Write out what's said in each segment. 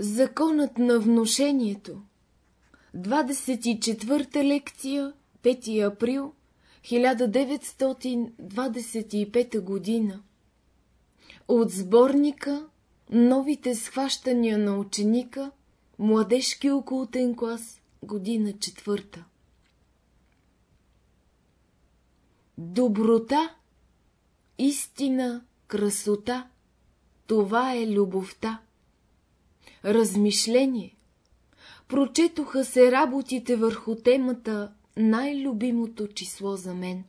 Законът на вношението 24-та лекция 5 април 1925 година. От сборника Новите схващания на ученика Младежки окултен клас Година четвърта. Доброта, истина, красота – това е любовта. Размишление. Прочетоха се работите върху темата най-любимото число за мен.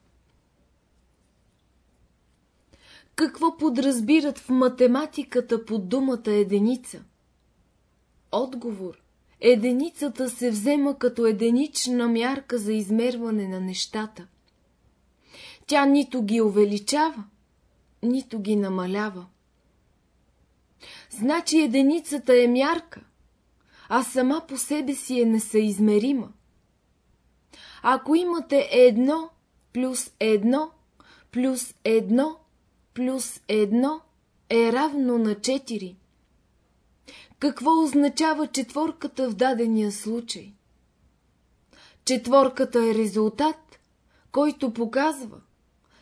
Какво подразбират в математиката под думата единица? Отговор. Единицата се взема като единична мярка за измерване на нещата. Тя нито ги увеличава, нито ги намалява. Значи единицата е мярка, а сама по себе си е несъизмерима. Ако имате едно плюс едно плюс едно плюс едно е равно на 4. Какво означава четворката в дадения случай? Четворката е резултат, който показва,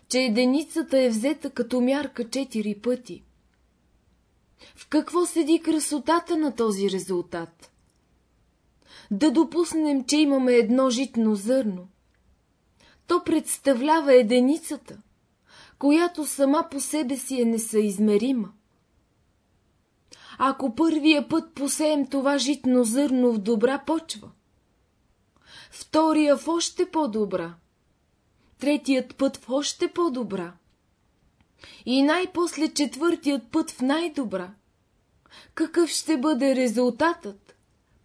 че единицата е взета като мярка 4 пъти. В какво седи красотата на този резултат? Да допуснем, че имаме едно житно зърно. То представлява единицата, която сама по себе си е несъизмерима. Ако първия път посеем това житно зърно в добра почва, втория в още по-добра, третият път в още по-добра и най-после четвъртият път в най-добра, какъв ще бъде резултатът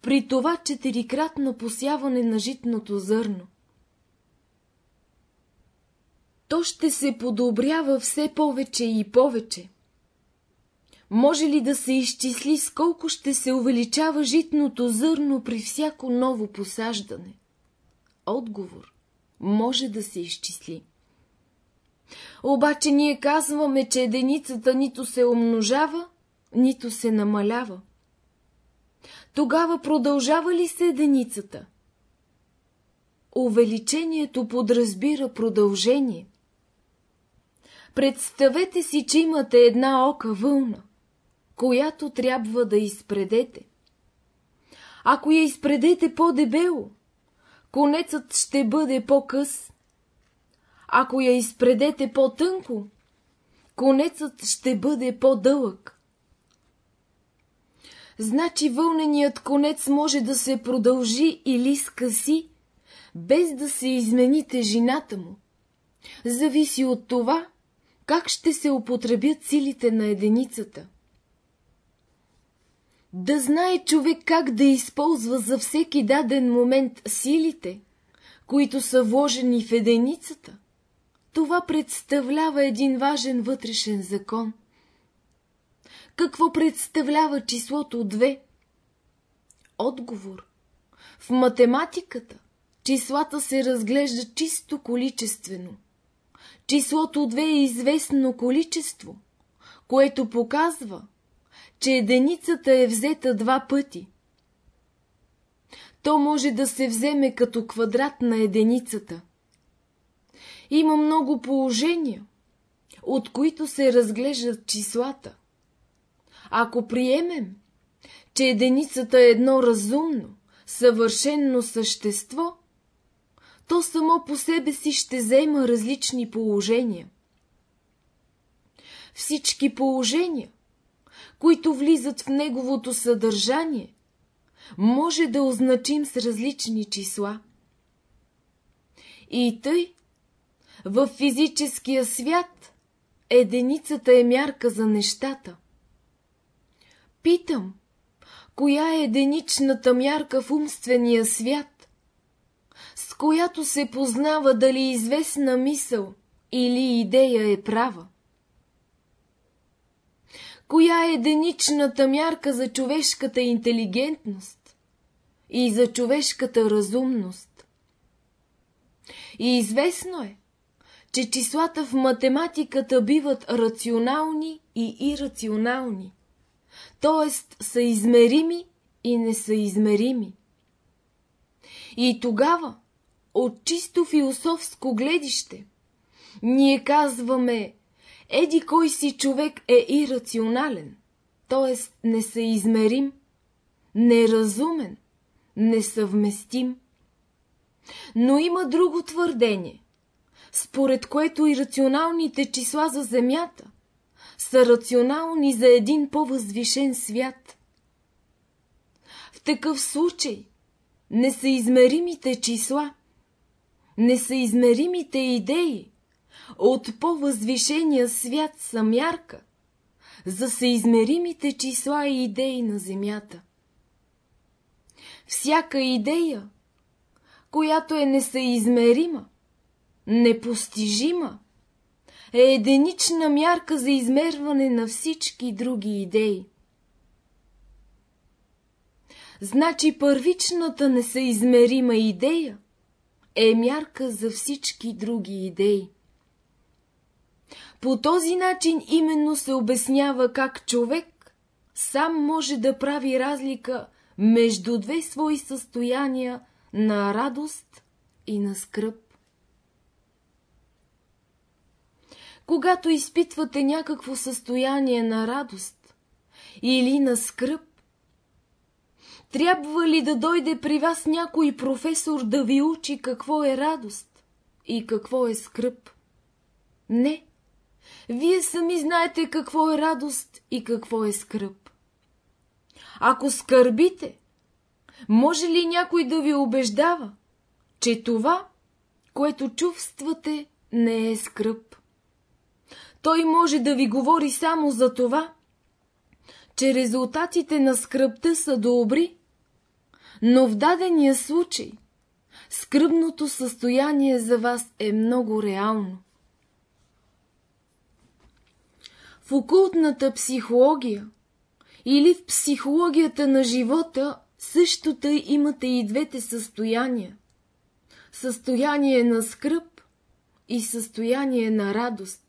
при това четирикратно посяване на житното зърно? То ще се подобрява все повече и повече. Може ли да се изчисли сколко ще се увеличава житното зърно при всяко ново посаждане? Отговор. Може да се изчисли. Обаче ние казваме, че единицата нито се умножава, нито се намалява. Тогава продължава ли се единицата? Увеличението подразбира продължение. Представете си, че имате една ока вълна, която трябва да изпредете. Ако я изпредете по-дебело, конецът ще бъде по-къс. Ако я изпредете по-тънко, конецът ще бъде по-дълъг. Значи вълненият конец може да се продължи или скъси, без да се измени тежината му. Зависи от това, как ще се употребят силите на единицата. Да знае човек как да използва за всеки даден момент силите, които са вложени в единицата, това представлява един важен вътрешен закон. Какво представлява числото 2? Отговор. В математиката числата се разглеждат чисто количествено. Числото 2 е известно количество, което показва, че единицата е взета два пъти. То може да се вземе като квадрат на единицата. Има много положения, от които се разглеждат числата. Ако приемем, че единицата е едно разумно, съвършенно същество, то само по себе си ще взема различни положения. Всички положения, които влизат в неговото съдържание, може да означим с различни числа. И тъй, в физическия свят единицата е мярка за нещата. Питам, коя е единичната мярка в умствения свят, с която се познава дали известна мисъл или идея е права? Коя е единичната мярка за човешката интелигентност и за човешката разумност? И известно е, че числата в математиката биват рационални и ирационални, т.е. са измерими и несъизмерими. И тогава, от чисто философско гледище, ние казваме, еди кой си човек е ирационален, т.е. несъизмерим, неразумен, несъвместим. Но има друго твърдение, според което и рационалните числа за Земята са рационални за един по-възвишен свят. В такъв случай несъизмеримите числа, несъизмеримите идеи от по-възвишения свят са мярка за съизмеримите числа и идеи на Земята. Всяка идея, която е несъизмерима, непостижима, е единична мярка за измерване на всички други идеи. Значи първичната несъизмерима идея е мярка за всички други идеи. По този начин именно се обяснява как човек сам може да прави разлика между две свои състояния на радост и на скръп. Когато изпитвате някакво състояние на радост или на скръп, трябва ли да дойде при вас някой професор да ви учи какво е радост и какво е скръп? Не. Вие сами знаете какво е радост и какво е скръп. Ако скърбите, може ли някой да ви убеждава, че това, което чувствате, не е скръп? Той може да ви говори само за това, че резултатите на скръпта са добри, но в дадения случай скръбното състояние за вас е много реално. В окултната психология или в психологията на живота същото имате и двете състояния. Състояние на скръп и състояние на радост.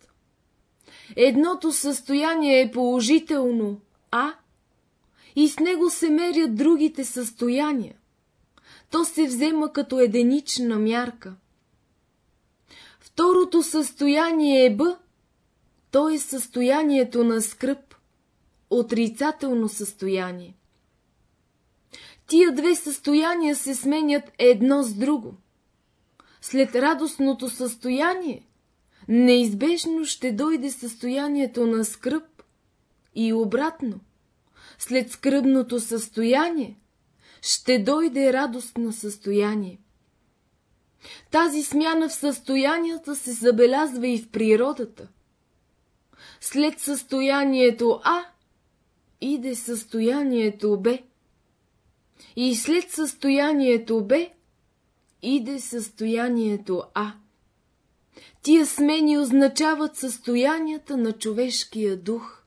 Едното състояние е положително А и с него се мерят другите състояния. То се взема като единична мярка. Второто състояние е Б, то е състоянието на скръп, отрицателно състояние. Тия две състояния се сменят едно с друго. След радостното състояние, неизбежно ще дойде състоянието на скръп и обратно. След скръбното състояние, ще дойде радостно състояние. Тази смяна в състоянията се забелязва и в природата. След състоянието А иде състоянието Б. И след състоянието Б иде състоянието А. Тия смени означават състоянията на човешкия дух.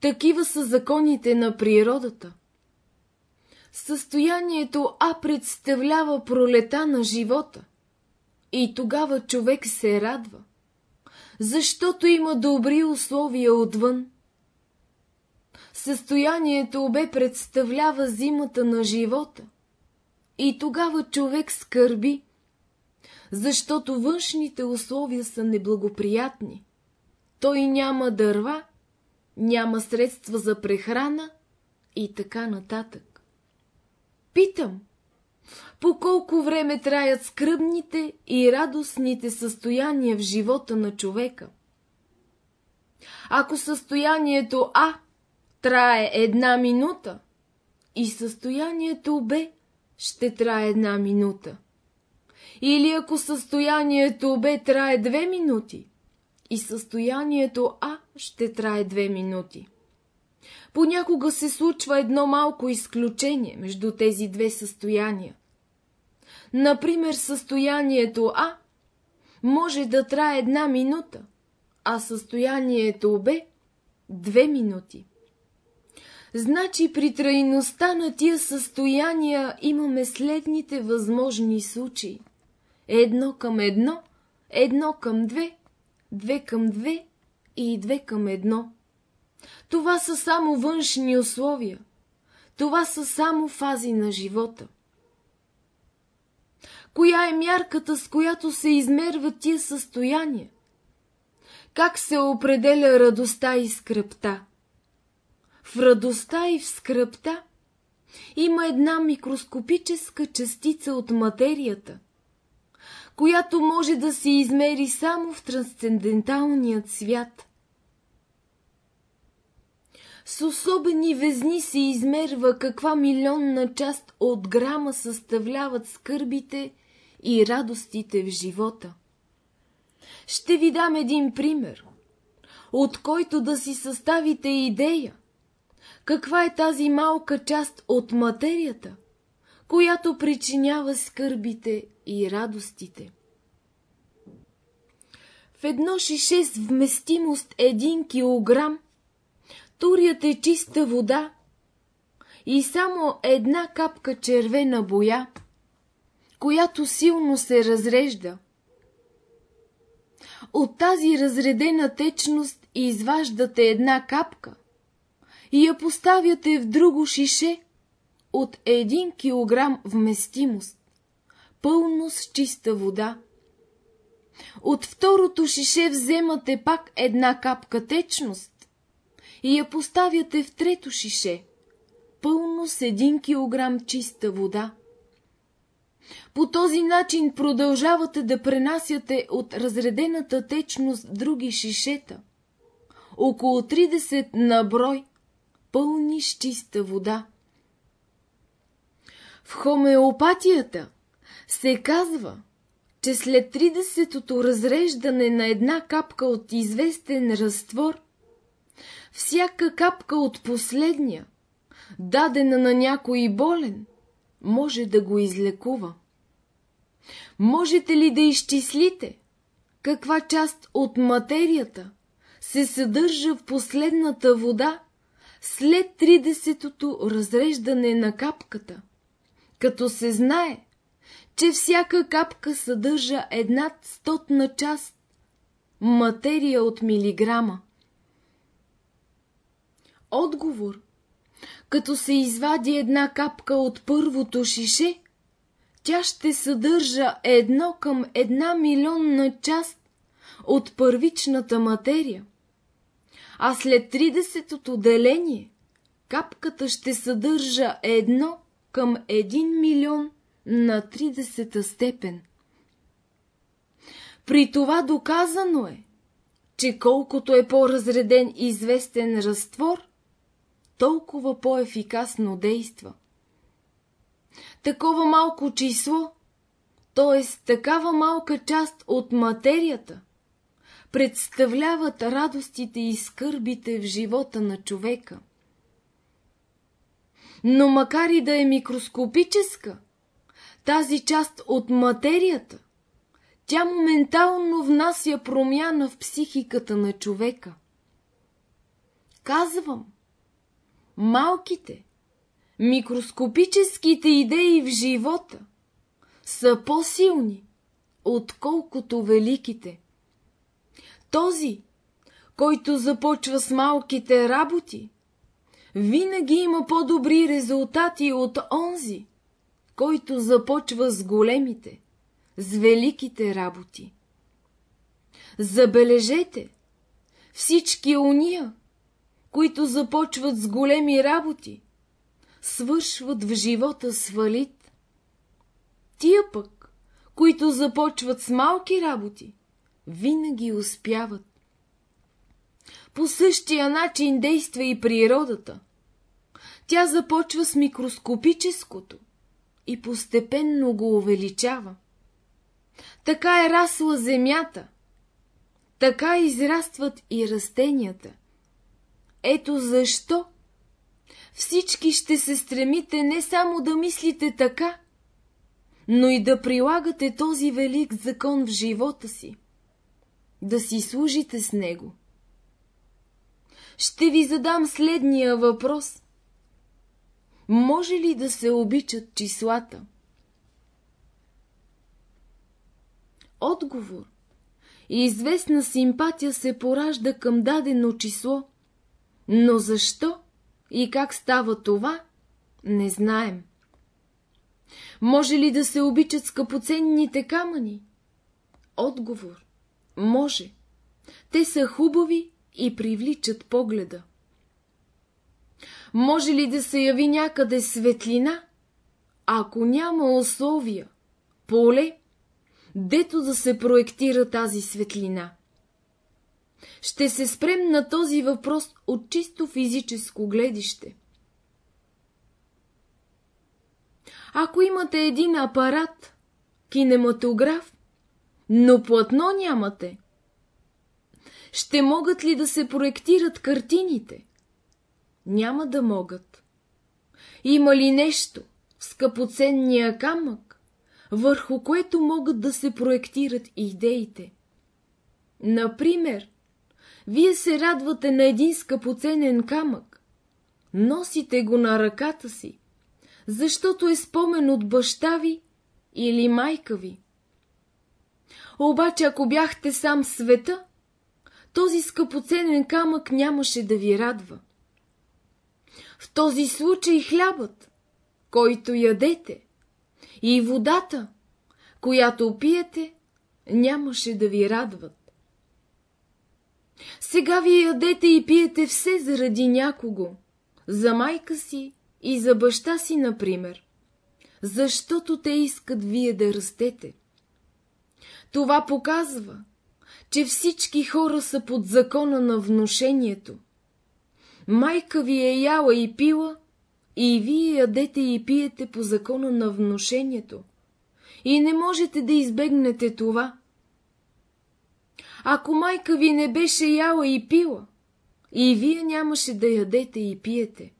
Такива са законите на природата. Състоянието А представлява пролета на живота. И тогава човек се радва, защото има добри условия отвън. Състоянието Б представлява зимата на живота. И тогава човек скърби, защото външните условия са неблагоприятни. Той няма дърва, няма средства за прехрана и така нататък. Питам, по колко време траят скръбните и радостните състояния в живота на човека? Ако състоянието А трае една минута и състоянието Б ще трае една минута, или ако състоянието Б трае две минути и състоянието А ще трае две минути. Понякога се случва едно малко изключение между тези две състояния. Например, състоянието А може да трае една минута, а състоянието Б – две минути. Значи при трайността на тия състояния имаме следните възможни случаи. Едно към едно, едно към две, две към две и две към едно. Това са само външни условия. Това са само фази на живота. Коя е мярката, с която се измерват тия състояния? Как се определя радостта и скръпта? В радостта и в скръпта има една микроскопическа частица от материята, която може да се измери само в трансценденталният свят. С особени везни се измерва каква милионна част от грама съставляват скърбите и радостите в живота. Ще ви дам един пример, от който да си съставите идея, каква е тази малка част от материята, която причинява скърбите и радостите. В едно шише с вместимост 1 килограм турят е чиста вода и само една капка червена боя, която силно се разрежда. От тази разредена течност изваждате една капка и я поставяте в друго шише от 1 килограм вместимост, пълно с чиста вода. От второто шише вземате пак една капка течност и я поставяте в трето шише, пълно с 1 килограм чиста вода. По този начин продължавате да пренасяте от разредената течност други шишета, около 30 на брой, пълни с чиста вода. В хомеопатията се казва, че след 30-то разреждане на една капка от известен разтвор, всяка капка от последния, дадена на някой болен, може да го излекува. Можете ли да изчислите каква част от материята се съдържа в последната вода след 30-то разреждане на капката, като се знае, че всяка капка съдържа една стотна част материя от милиграма. Отговор Като се извади една капка от първото шише, тя ще съдържа едно към една милионна част от първичната материя а след 30-то деление капката ще съдържа едно към 1 милион на 30-та степен. При това доказано е, че колкото е по-разреден известен разтвор, толкова по-ефикасно действа. Такова малко число, т.е. такава малка част от материята, представляват радостите и скърбите в живота на човека. Но макар и да е микроскопическа, тази част от материята, тя моментално внася промяна в психиката на човека. Казвам, малките, микроскопическите идеи в живота са по-силни, отколкото великите. Този, който започва с малките работи, винаги има по-добри резултати от онзи, който започва с големите, с великите работи. Забележете, всички уния, които започват с големи работи, свършват в живота с валит. Тия пък, които започват с малки работи, винаги успяват. По същия начин действа и природата. Тя започва с микроскопическото и постепенно го увеличава. Така е расла земята, така израстват и растенията. Ето защо всички ще се стремите не само да мислите така, но и да прилагате този велик закон в живота си да си служите с него. Ще ви задам следния въпрос. Може ли да се обичат числата? Отговор и известна симпатия се поражда към дадено число, но защо и как става това, Не знаем. Може ли да се обичат скъпоценните камъни? Отговор. Може. Те са хубави и привличат погледа. Може ли да се яви някъде светлина, ако няма условия, поле, дето да се проектира тази светлина? Ще се спрем на този въпрос от чисто физическо гледище. Ако имате един апарат, кинематограф, но платно нямате, ще могат ли да се проектират картините? Няма да могат. Има ли нещо в скъпоценния камък, върху което могат да се проектират идеите? Например, вие се радвате на един скъпоценен камък, носите го на ръката си, защото е спомен от баща ви или майка ви. Обаче, ако бяхте сам света, този скъпоценен камък нямаше да ви радва. В този случай хлябът, който ядете, и водата, която пиете, нямаше да ви радват. Сега вие ядете и пиете все заради някого, за майка си и за баща си, например, защото те искат вие да растете. Това показва, че всички хора са под закона на внушението. Майка ви е яла и пила, и вие ядете и пиете по закона на внушението. И не можете да избегнете това. Ако майка ви не беше яла и пила, и вие нямаше да ядете и пиете.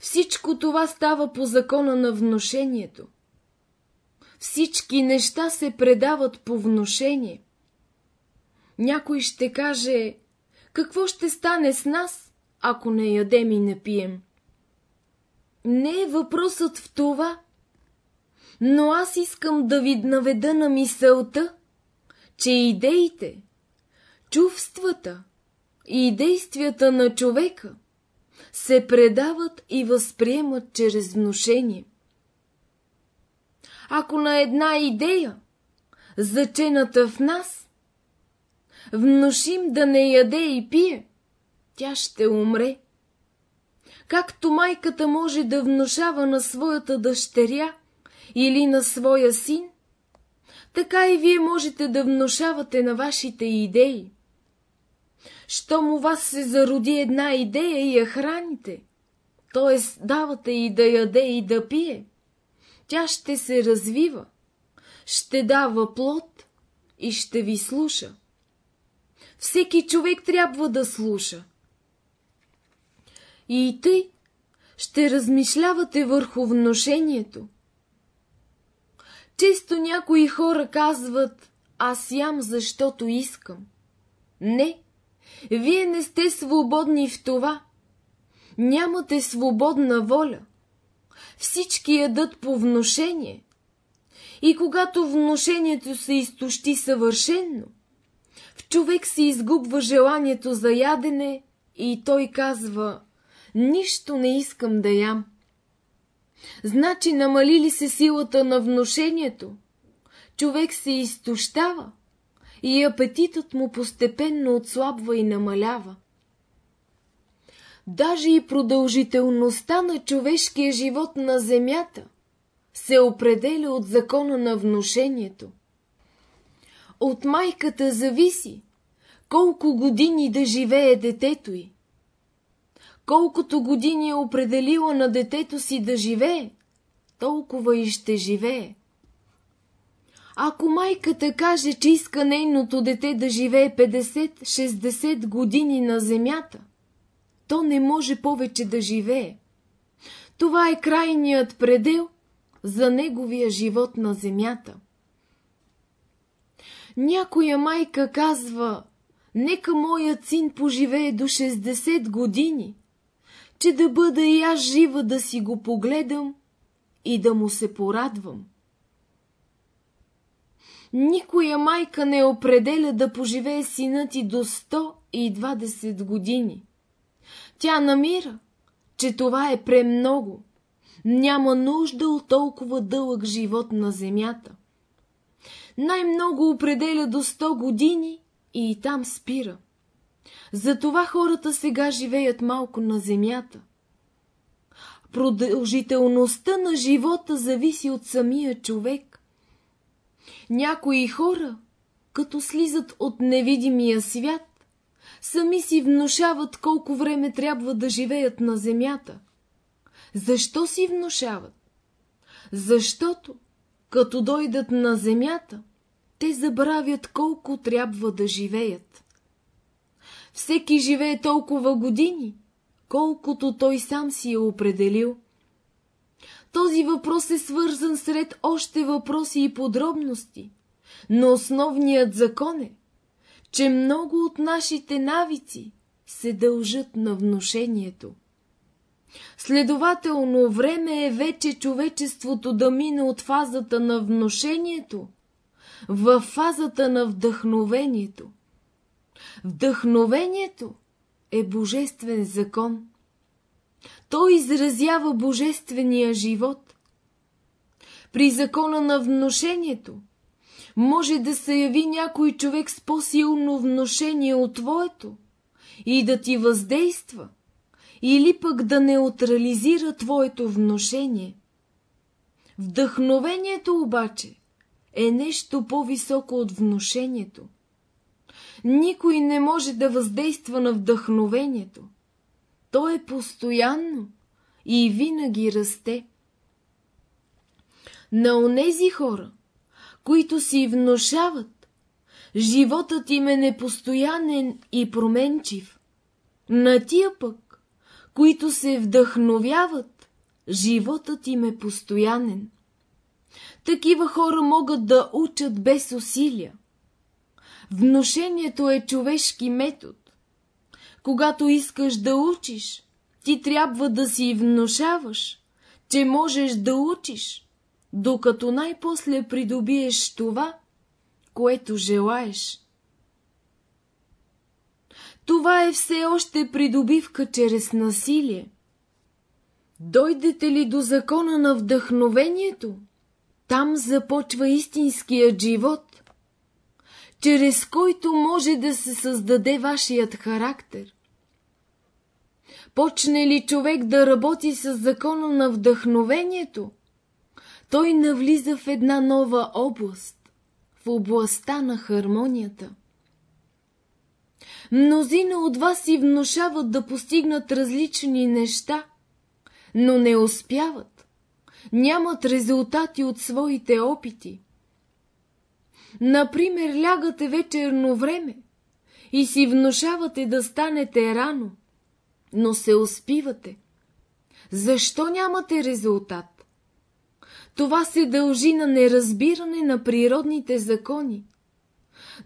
Всичко това става по закона на вношението. Всички неща се предават по вношение. Някой ще каже, какво ще стане с нас, ако не ядем и не пием? Не е въпросът в това, но аз искам да ви наведа на мисълта, че идеите, чувствата и действията на човека се предават и възприемат чрез внушение. Ако на една идея, зачената в нас, внушим да не яде и пие, тя ще умре. Както майката може да внушава на своята дъщеря или на своя син, така и вие можете да внушавате на вашите идеи. Щом у вас се зароди една идея и я храните, т.е. давате и да яде и да пие, тя ще се развива, ще дава плод и ще ви слуша. Всеки човек трябва да слуша. И тъй ще размишлявате върху вношението. Често някои хора казват, аз ям, защото искам. Не, вие не сте свободни в това. Нямате свободна воля. Всички ядат по вношение. И когато вношението се изтощи съвършенно, в човек се изгубва желанието за ядене и той казва «Нищо не искам да ям». Значи намали ли се силата на вношението? Човек се изтощава и апетитът му постепенно отслабва и намалява. Даже и продължителността на човешкия живот на земята се определя от закона на внушението. От майката зависи колко години да живее детето й. Колкото години е определила на детето си да живее, толкова и ще живее. Ако майката каже, че иска нейното дете да живее 50-60 години на земята, то не може повече да живее. Това е крайният предел за неговия живот на земята. Някоя майка казва, нека моят син поживее до 60 години, че да бъда и аз жива да си го погледам и да му се порадвам. Никоя майка не определя да поживее синът ти до 120 години. Тя намира, че това е премного няма нужда от толкова дълъг живот на земята. Най-много определя до 100 години и там спира. Затова хората сега живеят малко на земята. Продължителността на живота зависи от самия човек. Някои хора, като слизат от невидимия свят, сами си внушават колко време трябва да живеят на земята. Защо си внушават? Защото, като дойдат на земята, те забравят колко трябва да живеят. Всеки живее толкова години, колкото той сам си е определил. Този въпрос е свързан сред още въпроси и подробности, но основният закон е, че много от нашите навици се дължат на внушението. Следователно, време е вече човечеството да мине от фазата на внушението в фазата на вдъхновението. Вдъхновението е божествен закон. Той изразява божествения живот. При закона на вношението може да се яви някой човек с по-силно вношение от твоето и да ти въздейства, или пък да неутрализира твоето вношение. Вдъхновението обаче е нещо по-високо от вношението. Никой не може да въздейства на вдъхновението. То е постоянно и винаги расте. На онези хора, които си внушават, животът им е непостоянен и променчив. На тия пък, които се вдъхновяват, животът им е постоянен. Такива хора могат да учат без усилия. Вношението е човешки метод. Когато искаш да учиш, ти трябва да си внушаваш, че можеш да учиш, докато най-после придобиеш това, което желаеш. Това е все още придобивка чрез насилие. Дойдете ли до закона на вдъхновението, там започва истинският живот, чрез който може да се създаде вашият характер. Почне ли човек да работи с закона на вдъхновението, той навлиза в една нова област, в областта на хармонията. Мнозина от вас си внушават да постигнат различни неща, но не успяват, нямат резултати от своите опити. Например, лягате вечерно време и си внушавате да станете рано, но се успивате. Защо нямате резултат? Това се дължи на неразбиране на природните закони,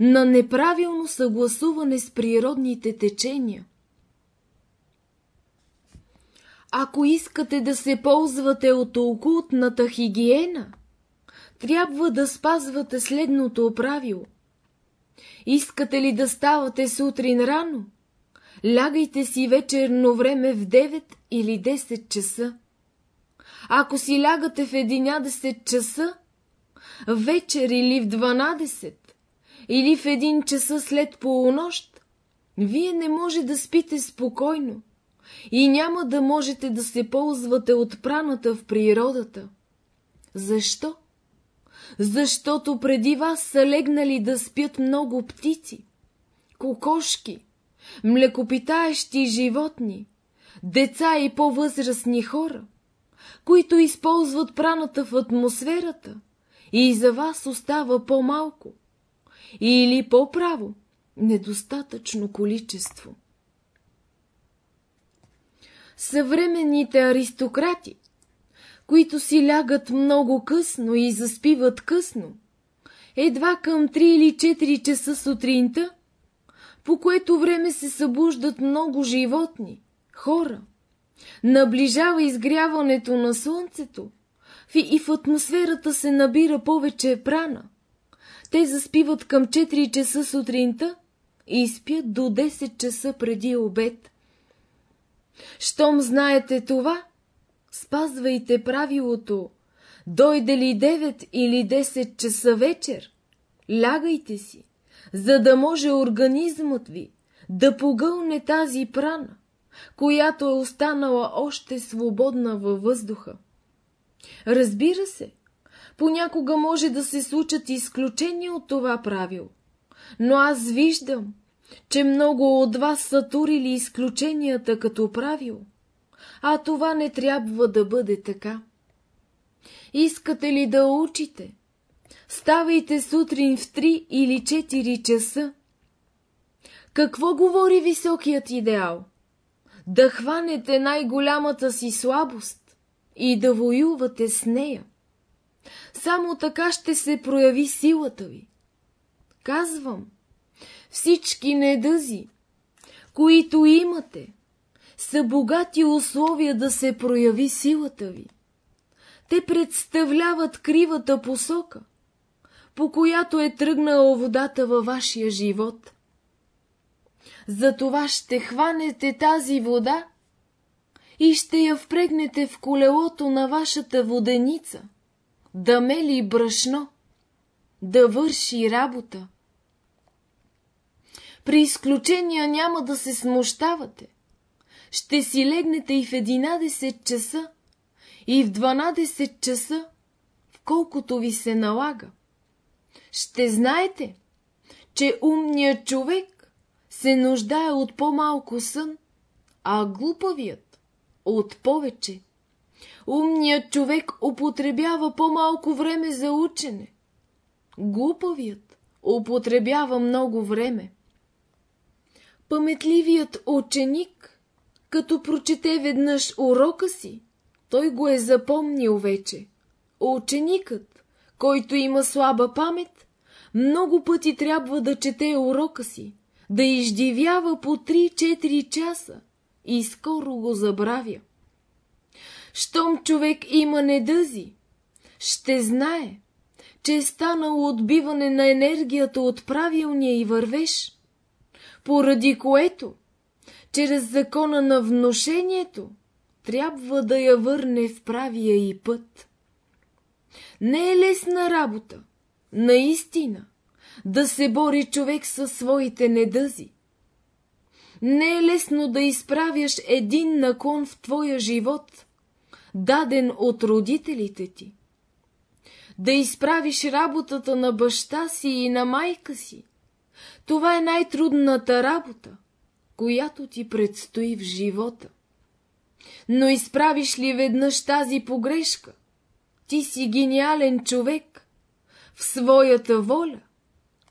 на неправилно съгласуване с природните течения. Ако искате да се ползвате от окултната хигиена, трябва да спазвате следното правило. Искате ли да ставате сутрин рано? Лягайте си вечерно време в 9 или 10 часа. Ако си лягате в 11 часа, вечер или в 12, или в 1 часа след полунощ, вие не може да спите спокойно и няма да можете да се ползвате от праната в природата. Защо? Защото преди вас са легнали да спят много птици, кокошки, млекопитаещи животни, деца и по-възрастни хора, които използват праната в атмосферата и за вас остава по-малко, или по-право, недостатъчно количество. Съвременните аристократи които си лягат много късно и заспиват късно, едва към 3 или 4 часа сутринта, по което време се събуждат много животни, хора. Наближава изгряването на слънцето и в атмосферата се набира повече прана. Те заспиват към 4 часа сутринта и спят до 10 часа преди обед. Щом знаете това, Спазвайте правилото. Дойде ли 9 или 10 часа вечер, лягайте си, за да може организмът ви да погълне тази прана, която е останала още свободна във въздуха. Разбира се, понякога може да се случат изключения от това правило, но аз виждам, че много от вас са турили изключенията като правило, а това не трябва да бъде така. Искате ли да учите? Ставайте сутрин в 3 или 4 часа. Какво говори високият идеал? Да хванете най-голямата си слабост и да воювате с нея. Само така ще се прояви силата ви. Казвам, всички недъзи, които имате, са богати условия да се прояви силата ви. Те представляват кривата посока, по която е тръгнала водата във вашия живот. Затова ще хванете тази вода и ще я впрегнете в колелото на вашата воденица, да мели брашно, да върши работа. При изключения няма да се смущавате. Ще си легнете и в 11 часа, и в 12 часа, в колкото ви се налага. Ще знаете, че умният човек се нуждае от по-малко сън, а глупавият от повече. Умният човек употребява по-малко време за учене. Глупавият употребява много време. Паметливият ученик, като прочете веднъж урока си, той го е запомнил вече. Ученикът, който има слаба памет, много пъти трябва да чете урока си, да издивява по 3-4 часа и скоро го забравя. Щом човек има недъзи, ще знае, че е станало отбиване на енергията от правилния и вървеш, поради което, чрез закона на вношението, трябва да я върне в правия и път. Не е лесна работа, наистина, да се бори човек със своите недъзи. Не е лесно да изправяш един наклон в твоя живот, даден от родителите ти. Да изправиш работата на баща си и на майка си. Това е най-трудната работа, която ти предстои в живота. Но изправиш ли веднъж тази погрешка? Ти си гениален човек в своята воля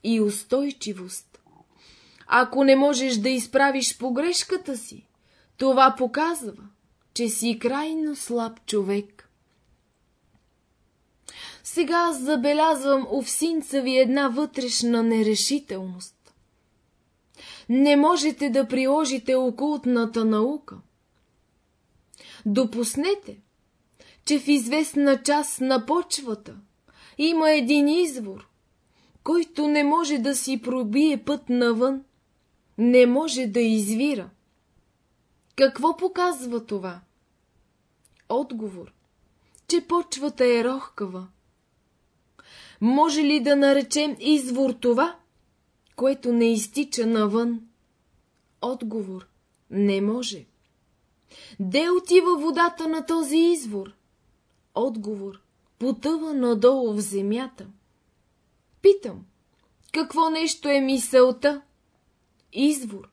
и устойчивост. Ако не можеш да изправиш погрешката си, това показва, че си крайно слаб човек. Сега забелязвам у всинца ви една вътрешна нерешителност. Не можете да приложите окултната наука. Допуснете, че в известна част на почвата има един извор, който не може да си пробие път навън, не може да извира. Какво показва това? Отговор, че почвата е рохкава. Може ли да наречем извор това, което не изтича навън? Отговор, не може. Де отива водата на този извор? Отговор. Потъва надолу в земята. Питам, какво нещо е мисълта? Извор.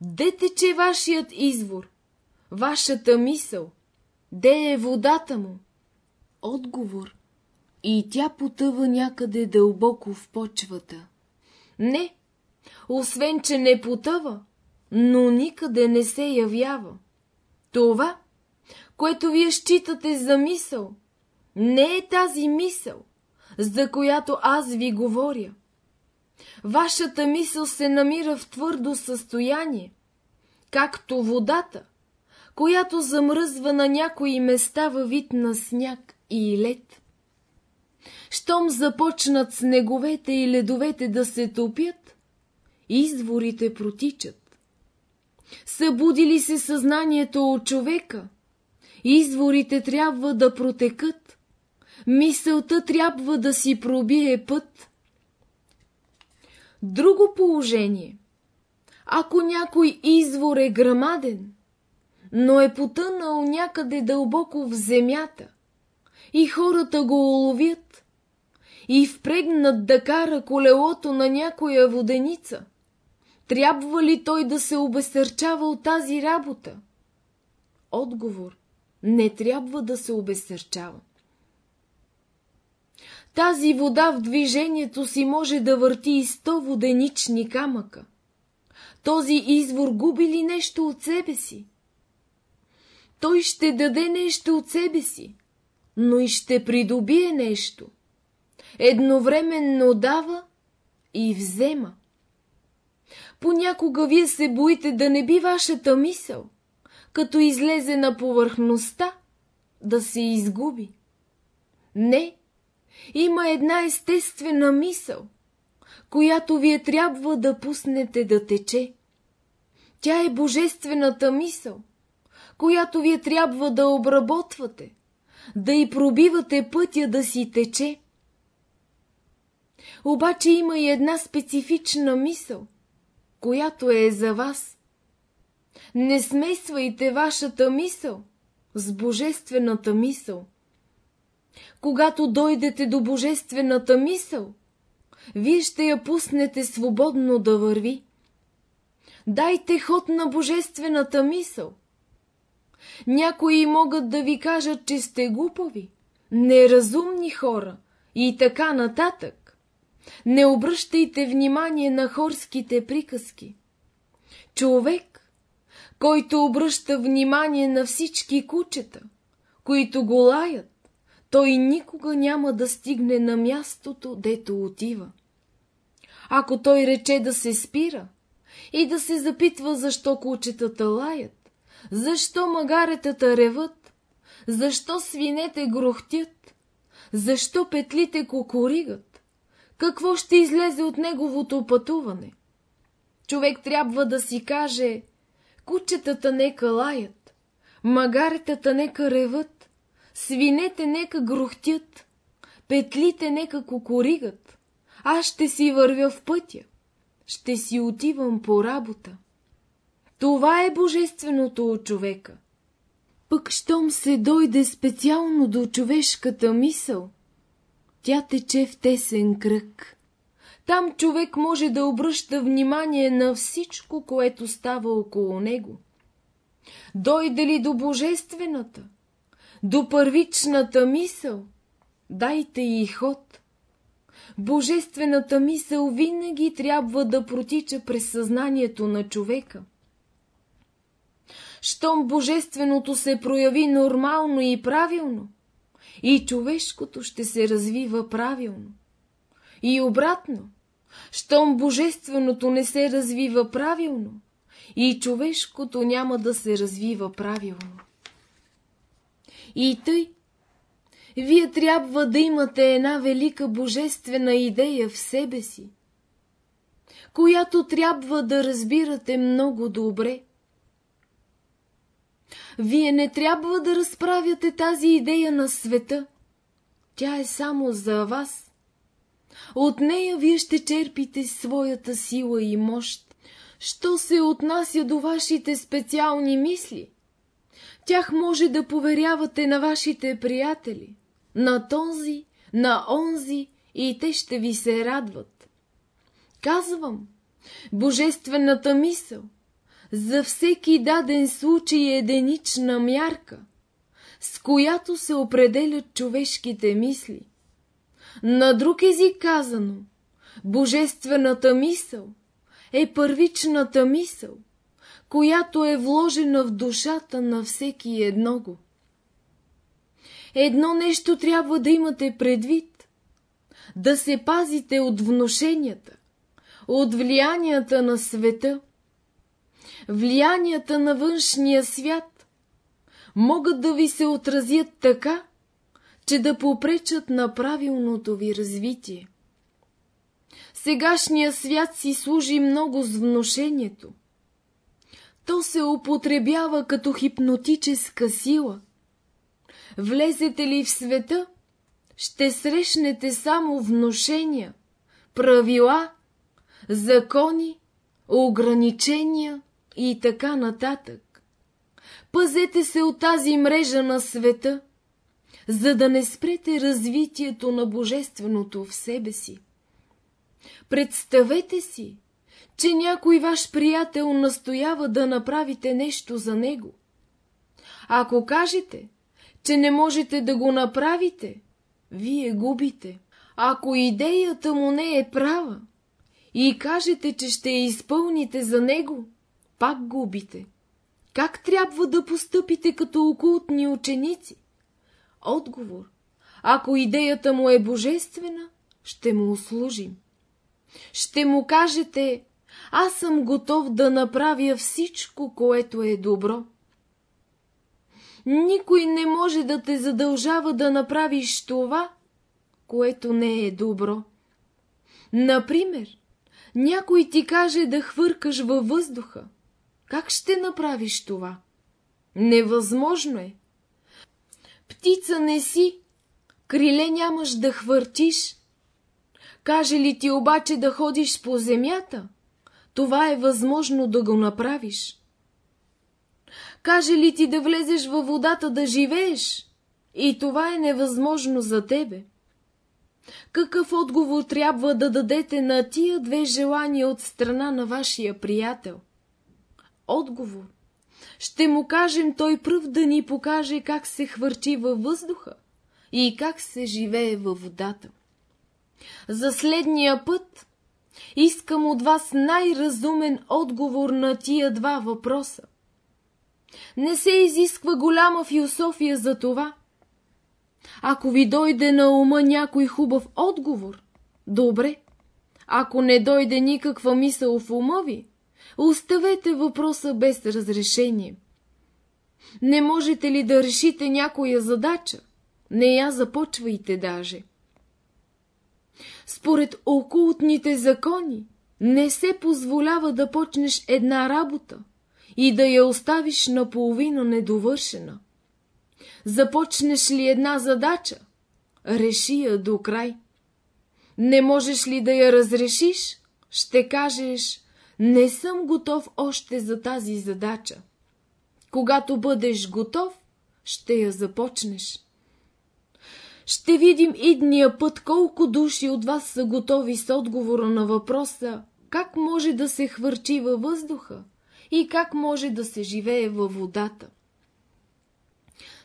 Де тече вашият извор? Вашата мисъл? Де е водата му? Отговор. И тя потъва някъде дълбоко в почвата. Не, освен, че не потъва, но никъде не се явява. Това, което вие считате за мисъл, не е тази мисъл, за която аз ви говоря. Вашата мисъл се намира в твърдо състояние, както водата, която замръзва на някои места във вид на сняг и лед. Щом започнат снеговете и ледовете да се топят, изворите протичат. Събуди ли се съзнанието от човека Изворите трябва да протекат, мисълта трябва да си пробие път. Друго положение. Ако някой извор е грамаден, но е потънал някъде дълбоко в земята и хората го уловят и впрегнат да кара колелото на някоя воденица, трябва ли той да се обесърчава от тази работа? Отговор – не трябва да се обесърчава. Тази вода в движението си може да върти и сто воденични камъка. Този извор губи ли нещо от себе си? Той ще даде нещо от себе си, но и ще придобие нещо. Едновременно дава и взема. Понякога вие се боите да не би вашата мисъл, като излезе на повърхността, да се изгуби. Не, има една естествена мисъл, която вие трябва да пуснете да тече. Тя е божествената мисъл, която вие трябва да обработвате, да и пробивате пътя да си тече. Обаче има и една специфична мисъл, която е за вас. Не смесвайте вашата мисъл с божествената мисъл. Когато дойдете до божествената мисъл, вие ще я пуснете свободно да върви. Дайте ход на божествената мисъл. Някои могат да ви кажат, че сте глупави, неразумни хора и така нататък. Не обръщайте внимание на хорските приказки. Човек, който обръща внимание на всички кучета, които го лаят, той никога няма да стигне на мястото, дето отива. Ако той рече да се спира и да се запитва защо кучетата лаят, защо магаретата реват, защо свинете грохтят, защо петлите кукуригат, какво ще излезе от неговото пътуване? Човек трябва да си каже, кучетата нека лаят, магаретата нека реват, свинете нека грохтят, петлите нека кукуригат, аз ще си вървя в пътя, ще си отивам по работа. Това е божественото от човека. Пък щом се дойде специално до човешката мисъл, тя тече в тесен кръг. Там човек може да обръща внимание на всичко, което става около него. Дойде ли до божествената, до първичната мисъл, дайте и ход. Божествената мисъл винаги трябва да протича през съзнанието на човека. Щом божественото се прояви нормално и правилно, и човешкото ще се развива правилно. И обратно, щом божественото не се развива правилно, и човешкото няма да се развива правилно. И тъй, вие трябва да имате една велика божествена идея в себе си, която трябва да разбирате много добре. Вие не трябва да разправяте тази идея на света. Тя е само за вас. От нея вие ще черпите своята сила и мощ. Що се отнася до вашите специални мисли? Тях може да поверявате на вашите приятели, на този, на онзи и те ще ви се радват. Казвам, божествената мисъл за всеки даден случай е единична мярка, с която се определят човешките мисли. На друг език казано, божествената мисъл е първичната мисъл, която е вложена в душата на всеки едного. Едно нещо трябва да имате предвид – да се пазите от вношенията, от влиянията на света. Влиянията на външния свят могат да ви се отразят така, че да попречат на правилното ви развитие. Сегашният свят си служи много с вношението – то се употребява като хипнотическа сила, Влезете ли в света, ще срещнете само вношения, правила, закони, ограничения и така нататък. Пазете се от тази мрежа на света, за да не спрете развитието на Божественото в себе си. Представете си, че някой ваш приятел настоява да направите нещо за него. Ако кажете, че не можете да го направите, вие губите. Ако идеята му не е права и кажете, че ще я изпълните за него, пак губите. Как трябва да постъпите като окултни ученици? Отговор. Ако идеята му е божествена, ще му услужим. Ще му кажете, аз съм готов да направя всичко, което е добро. Никой не може да те задължава да направиш това, което не е добро. Например, някой ти каже да хвъркаш във въздуха. Как ще направиш това? Невъзможно е. Птица не си, криле нямаш да хвъртиш. Каже ли ти обаче да ходиш по земята? Това е възможно да го направиш. Каже ли ти да влезеш във водата да живееш? И това е невъзможно за тебе. Какъв отговор трябва да дадете на тия две желания от страна на вашия приятел? Отговор. Ще му кажем той пръв да ни покаже как се хвърчи във въздуха и как се живее във водата. За следния път искам от вас най-разумен отговор на тия два въпроса. Не се изисква голяма философия за това. Ако ви дойде на ума някой хубав отговор, добре. Ако не дойде никаква мисъл в ума ви, оставете въпроса без разрешение. Не можете ли да решите някоя задача? Не я започвайте даже. Според окултните закони не се позволява да почнеш една работа и да я оставиш наполовина недовършена. Започнеш ли една задача, реши я до край. Не можеш ли да я разрешиш, ще кажеш, не съм готов още за тази задача. Когато бъдеш готов, ще я започнеш. Ще видим идния път колко души от вас са готови с отговора на въпроса как може да се хвърчи във въздуха и как може да се живее във водата.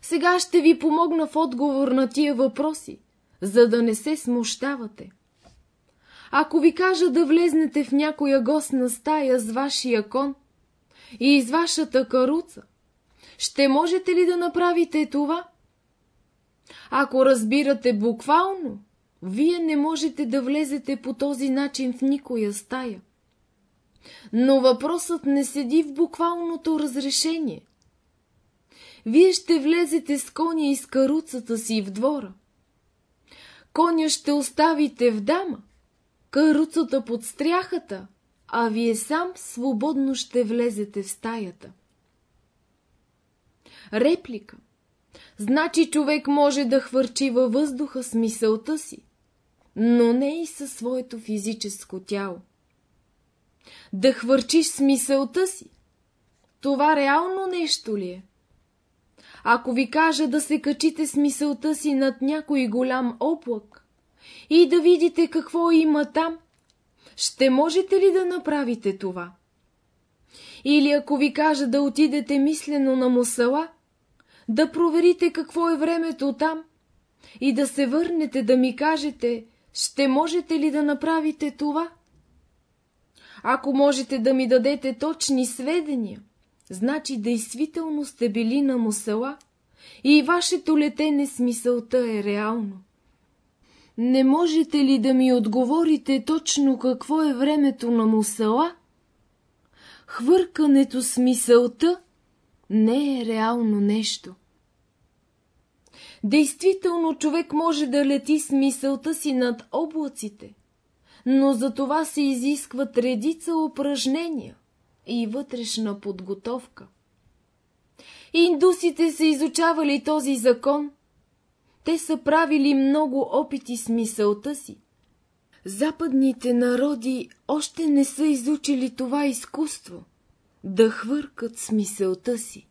Сега ще ви помогна в отговор на тия въпроси, за да не се смущавате. Ако ви кажа да влезнете в някоя гостна стая с вашия кон и с вашата каруца, ще можете ли да направите това? Ако разбирате буквално, вие не можете да влезете по този начин в никоя стая. Но въпросът не седи в буквалното разрешение. Вие ще влезете с коня и с каруцата си в двора. Коня ще оставите в дама, каруцата под стряхата, а вие сам свободно ще влезете в стаята. Реплика Значи човек може да хвърчи във въздуха с мисълта си, но не и със своето физическо тяло. Да хвърчиш с мисълта си, това реално нещо ли е? Ако ви кажа да се качите с мисълта си над някой голям облак и да видите какво има там, ще можете ли да направите това? Или ако ви кажа да отидете мислено на мусала, да проверите какво е времето там и да се върнете да ми кажете, ще можете ли да направите това? Ако можете да ми дадете точни сведения, значи действително сте били на мусала и вашето летене с мисълта е реално. Не можете ли да ми отговорите точно какво е времето на мусала? Хвъркането с мисълта не е реално нещо. Действително човек може да лети с мисълта си над облаците, но за това се изискват редица упражнения и вътрешна подготовка. Индусите са изучавали този закон Те са правили много опити с мисълта си. Западните народи още не са изучили това изкуство – да хвъркат с мисълта си.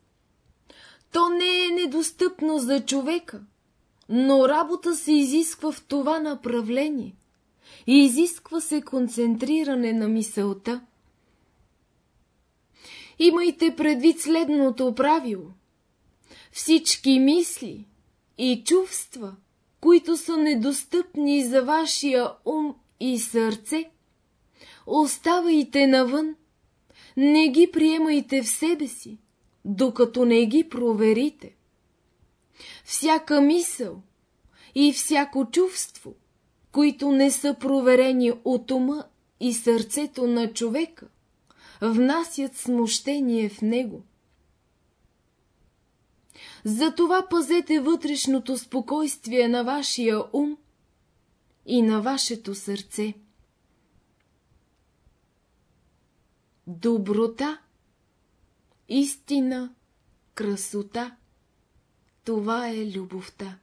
То не е недостъпно за човека, но работа се изисква в това направление и изисква се концентриране на мисълта. Имайте предвид следното правило. Всички мисли и чувства, които са недостъпни за вашия ум и сърце, оставайте навън, не ги приемайте в себе си, докато не ги проверите. Всяка мисъл и всяко чувство, които не са проверени от ума и сърцето на човека, внасят смущение в него. Затова пазете вътрешното спокойствие на вашия ум и на вашето сърце. Доброта, истина, красота – това е любовта.